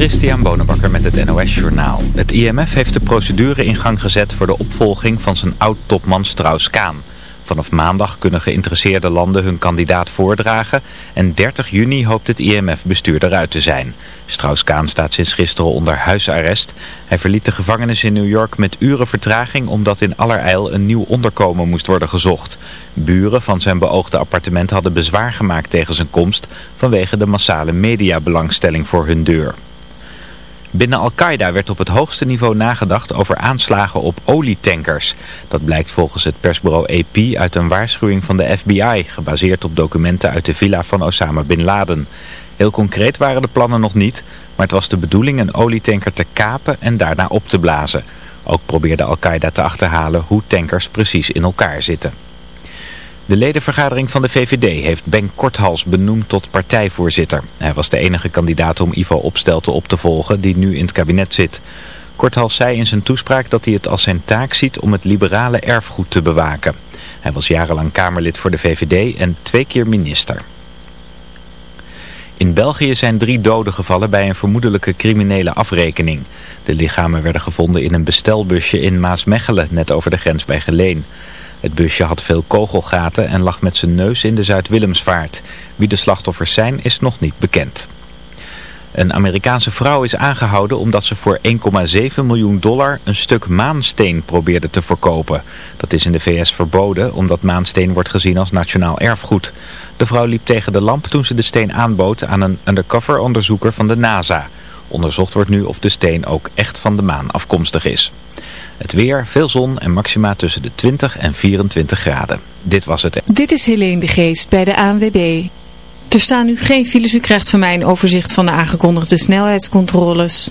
Christian Bonenbakker met het NOS Journaal. Het IMF heeft de procedure in gang gezet voor de opvolging van zijn oud-topman Strauss-Kaan. Vanaf maandag kunnen geïnteresseerde landen hun kandidaat voordragen en 30 juni hoopt het IMF-bestuur eruit te zijn. Strauss-Kaan staat sinds gisteren onder huisarrest. Hij verliet de gevangenis in New York met uren vertraging omdat in allerijl een nieuw onderkomen moest worden gezocht. Buren van zijn beoogde appartement hadden bezwaar gemaakt tegen zijn komst vanwege de massale mediabelangstelling voor hun deur. Binnen Al-Qaeda werd op het hoogste niveau nagedacht over aanslagen op olietankers. Dat blijkt volgens het persbureau AP uit een waarschuwing van de FBI, gebaseerd op documenten uit de villa van Osama Bin Laden. Heel concreet waren de plannen nog niet, maar het was de bedoeling een olietanker te kapen en daarna op te blazen. Ook probeerde Al-Qaeda te achterhalen hoe tankers precies in elkaar zitten. De ledenvergadering van de VVD heeft Ben Korthals benoemd tot partijvoorzitter. Hij was de enige kandidaat om Ivo Opstelten op te volgen die nu in het kabinet zit. Korthals zei in zijn toespraak dat hij het als zijn taak ziet om het liberale erfgoed te bewaken. Hij was jarenlang Kamerlid voor de VVD en twee keer minister. In België zijn drie doden gevallen bij een vermoedelijke criminele afrekening. De lichamen werden gevonden in een bestelbusje in Maasmechelen, net over de grens bij Geleen. Het busje had veel kogelgaten en lag met zijn neus in de Zuid-Willemsvaart. Wie de slachtoffers zijn is nog niet bekend. Een Amerikaanse vrouw is aangehouden omdat ze voor 1,7 miljoen dollar een stuk maansteen probeerde te verkopen. Dat is in de VS verboden omdat maansteen wordt gezien als nationaal erfgoed. De vrouw liep tegen de lamp toen ze de steen aanbood aan een undercover onderzoeker van de NASA. Onderzocht wordt nu of de steen ook echt van de maan afkomstig is. Het weer, veel zon en maxima tussen de 20 en 24 graden. Dit was het. Dit is Helene de Geest bij de ANWB. Er staan nu geen files. U krijgt van mij een overzicht van de aangekondigde snelheidscontroles.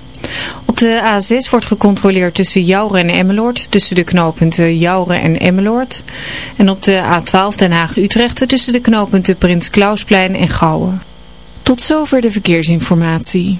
Op de A6 wordt gecontroleerd tussen Jouren en Emmeloord, tussen de knooppunten Jouren en Emmeloord. En op de A12 Den Haag-Utrecht tussen de knooppunten Prins Klausplein en Gouwen. Tot zover de verkeersinformatie.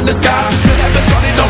on the sky. Have the shorty, do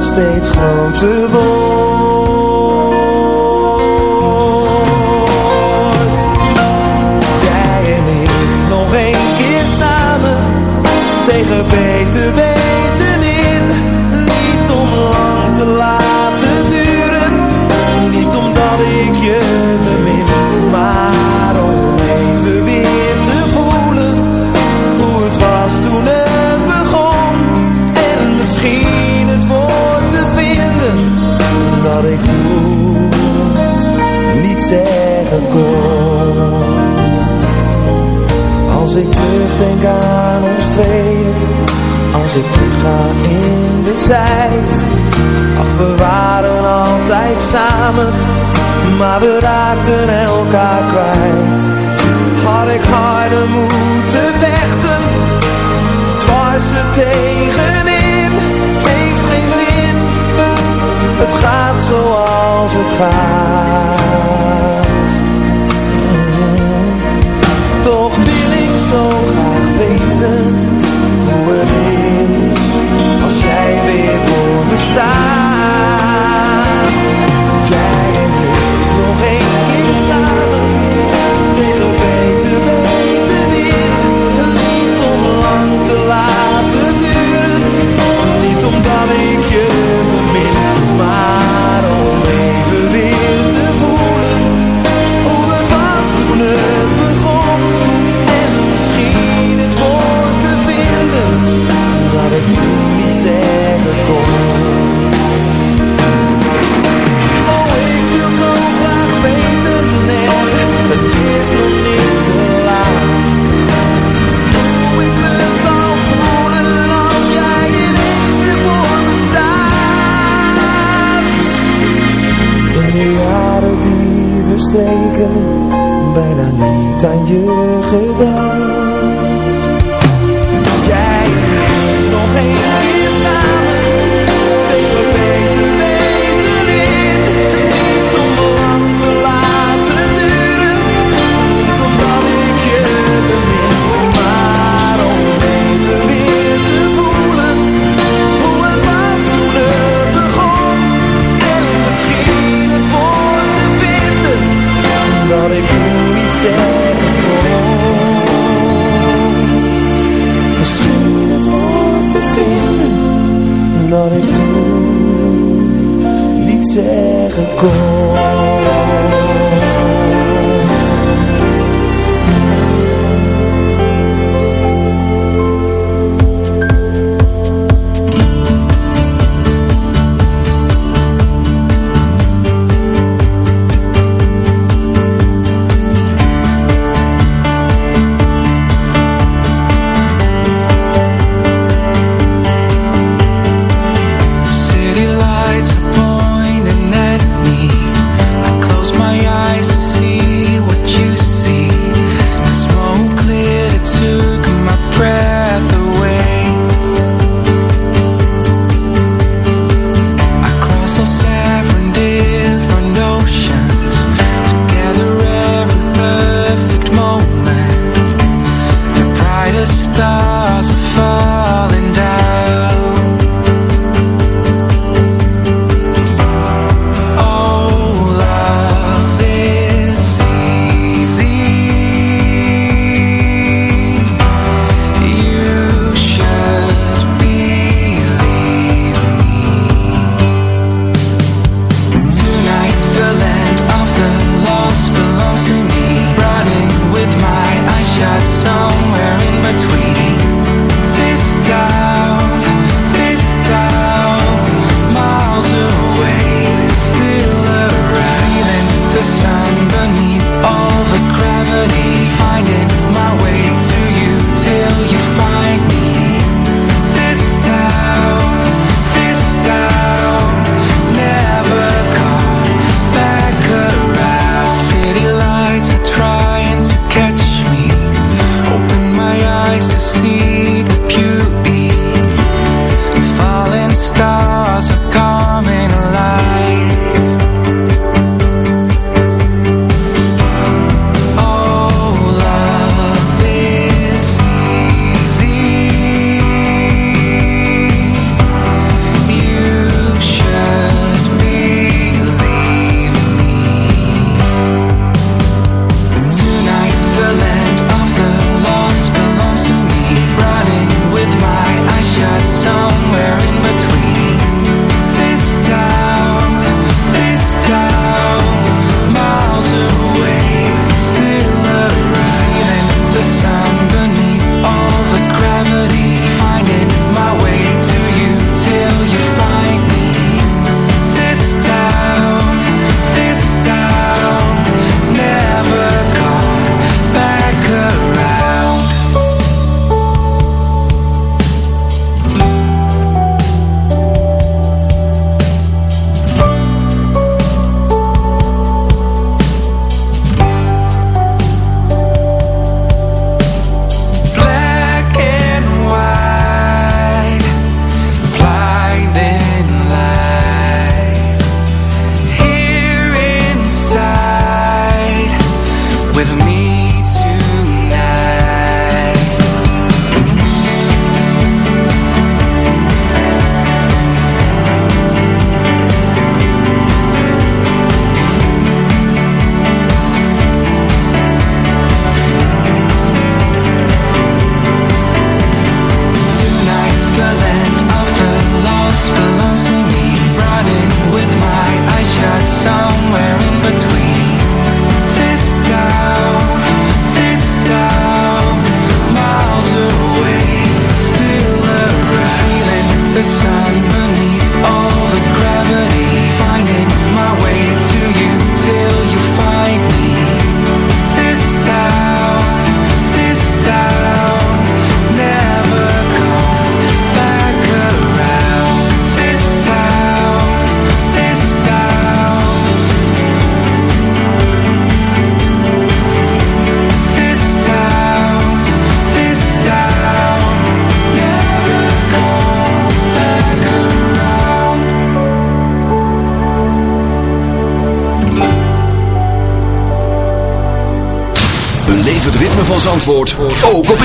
steeds groter wordt. maar we raakten elkaar kwijt. Had ik harder moeten vechten, het tegenin, heeft geen zin. Het gaat zoals het gaat. Toch wil ik zo graag weten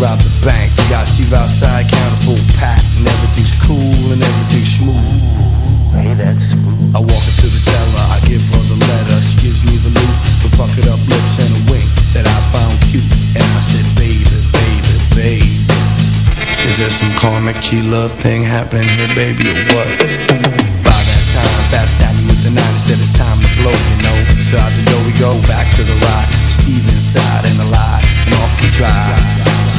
Out the bank. We got Steve outside, counting full pack, and everything's cool and everything's smooth. Hey, that's smooth. I walk into the teller, I give her the letter. She gives me the loot, the puckered up lips and a wink that I found cute. And I said, baby, baby, baby. Is there some karmic G love thing happening here, baby, or what? By that time, fast tapping with the nine, said it's time to blow, you know. So out the door we go, back to the ride. Steve inside and alive, and off we drive.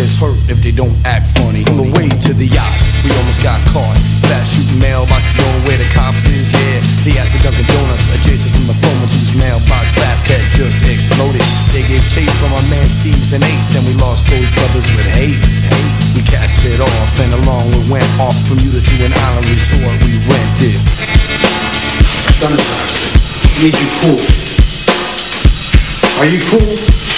gets hurt if they don't act funny. On the way to the yacht, we almost got caught. Fast shooting mailboxes going where the cops is, yeah. They at the Dunkin' Donuts, adjacent from the phone whose mailbox fast had just exploded. They gave chase from our man Steve's and Ace, and we lost those brothers with haste. We cast it off, and along we went off from Bermuda to an island resort we rented. Sunshine, need you cool. Are you cool?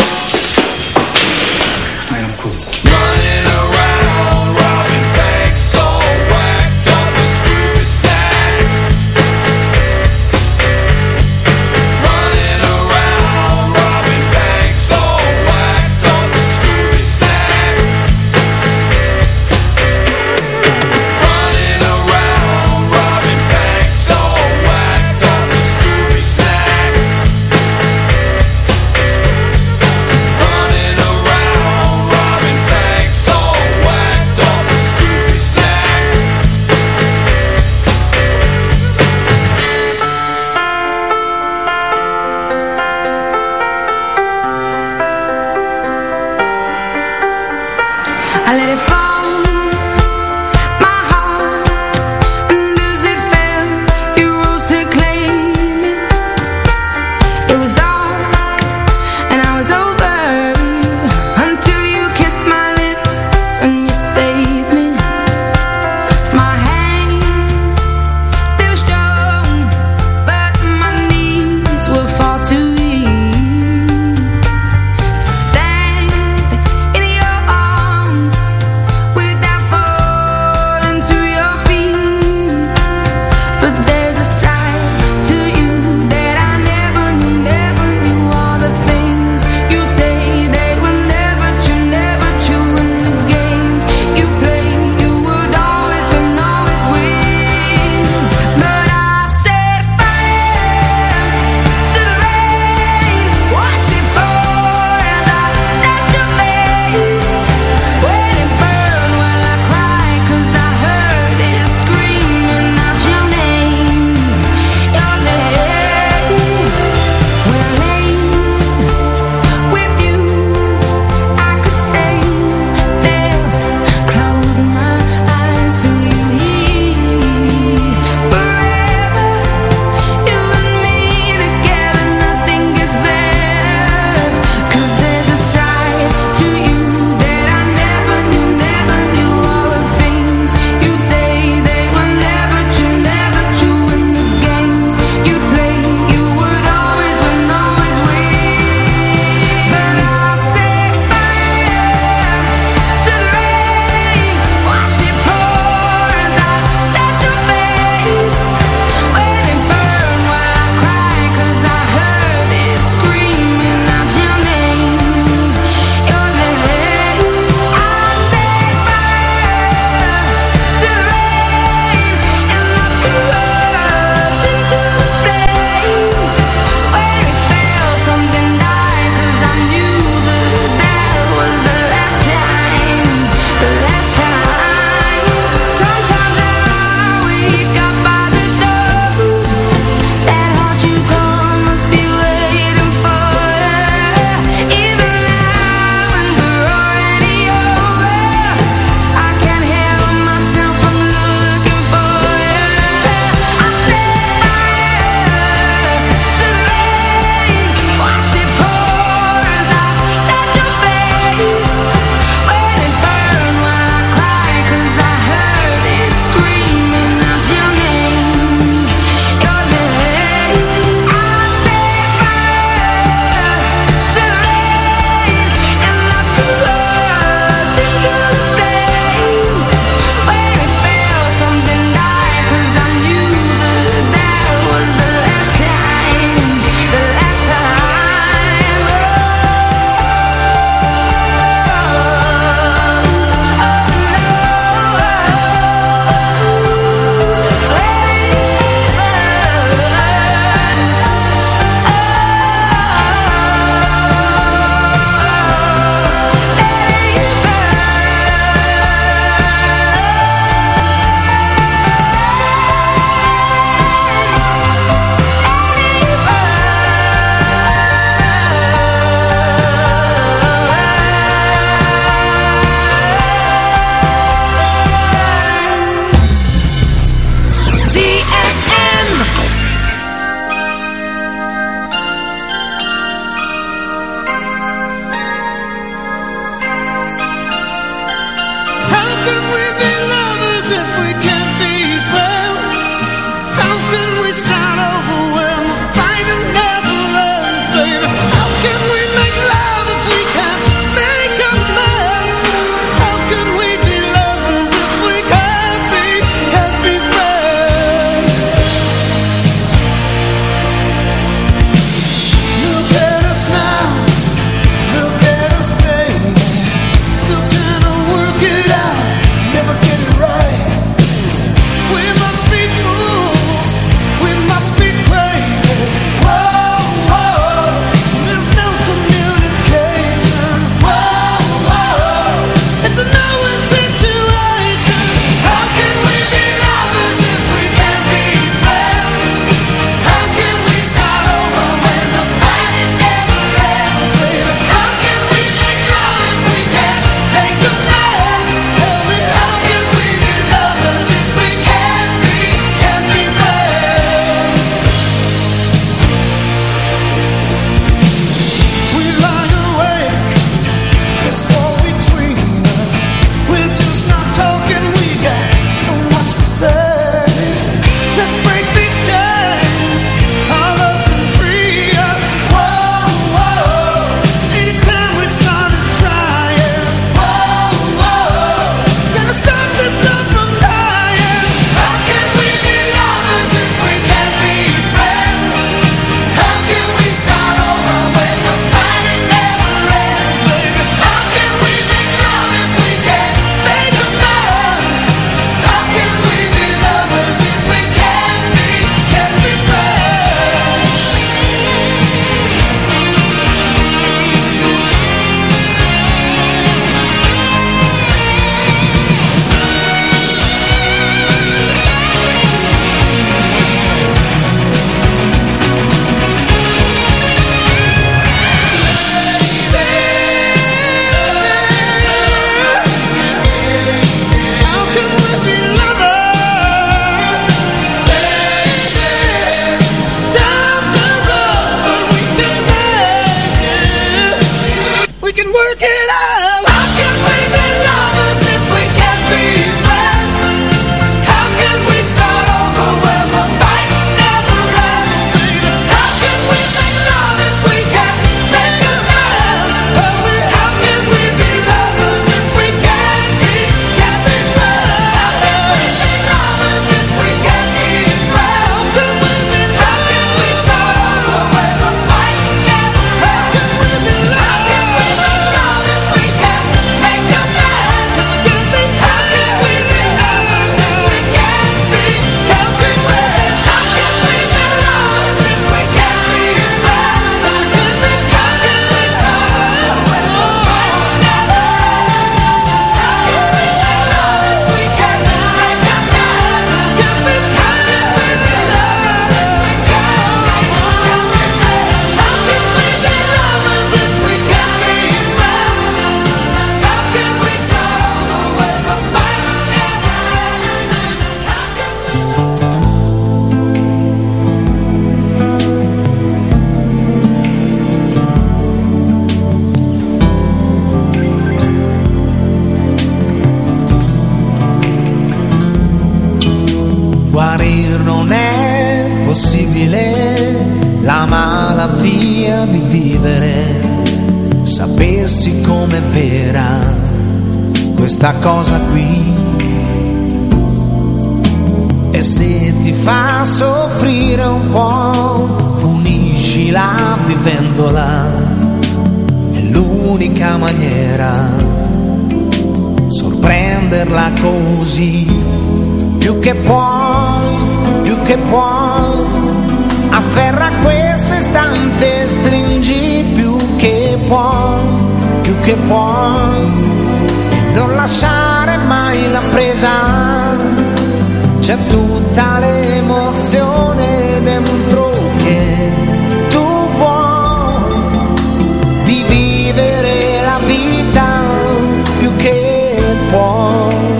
warm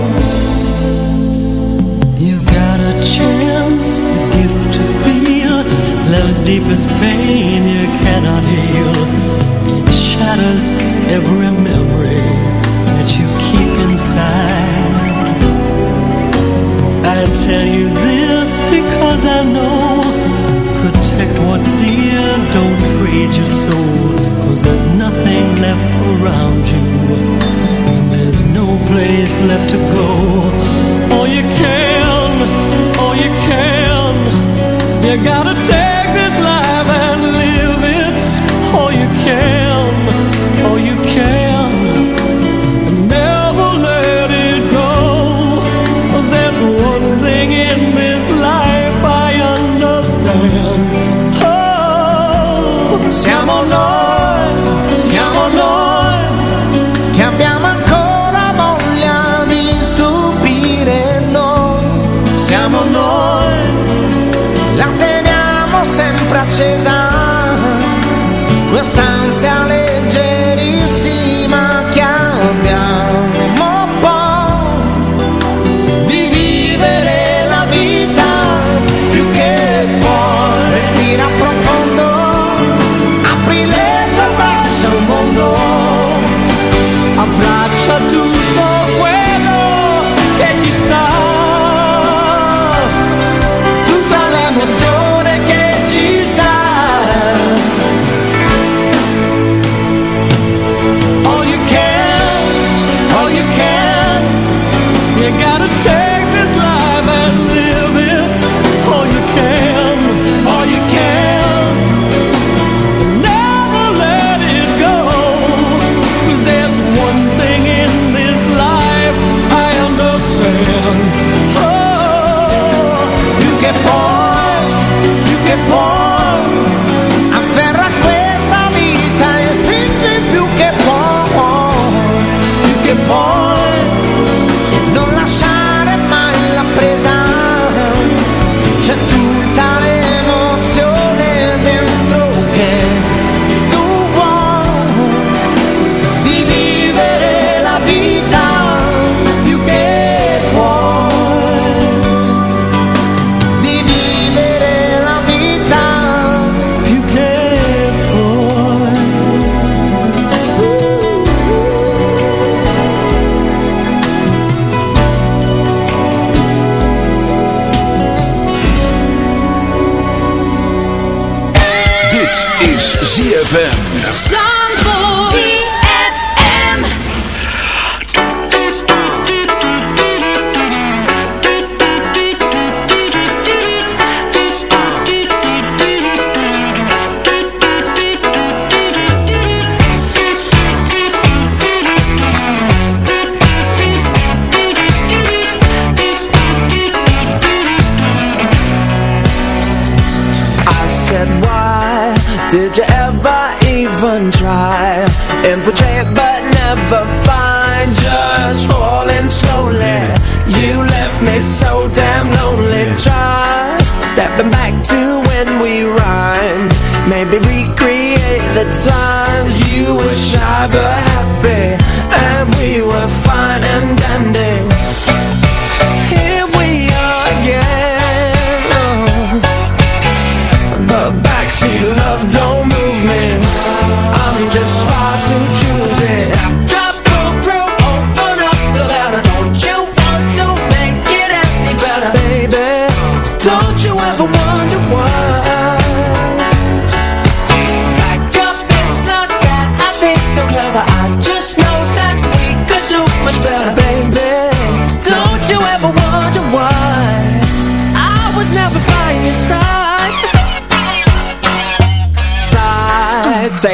You've got a chance, the gift to feel. Love's deepest pain you cannot heal. It shatters every memory that you keep inside. I tell you this because I know. Protect what's dear, don't trade your soul Cause there's nothing left around you place left to go. All you can, all you can. You gotta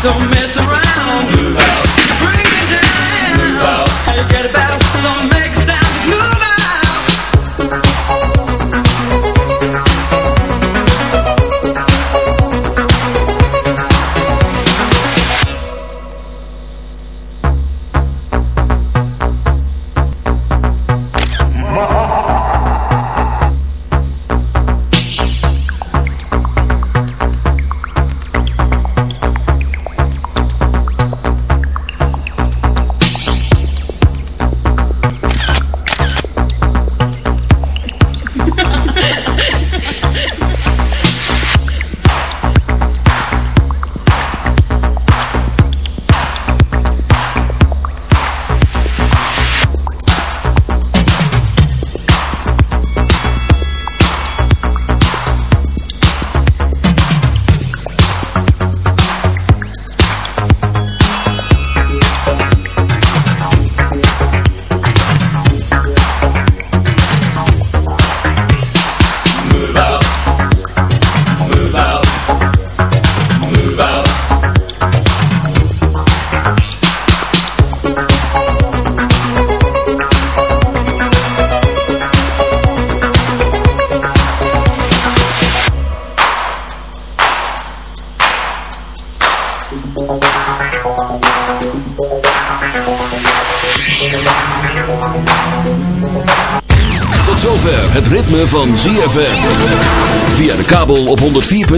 Don't mess around.